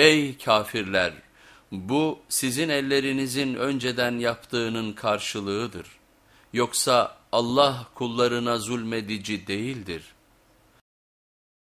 Ey kafirler! Bu sizin ellerinizin önceden yaptığının karşılığıdır. Yoksa Allah kullarına zulmedici değildir.''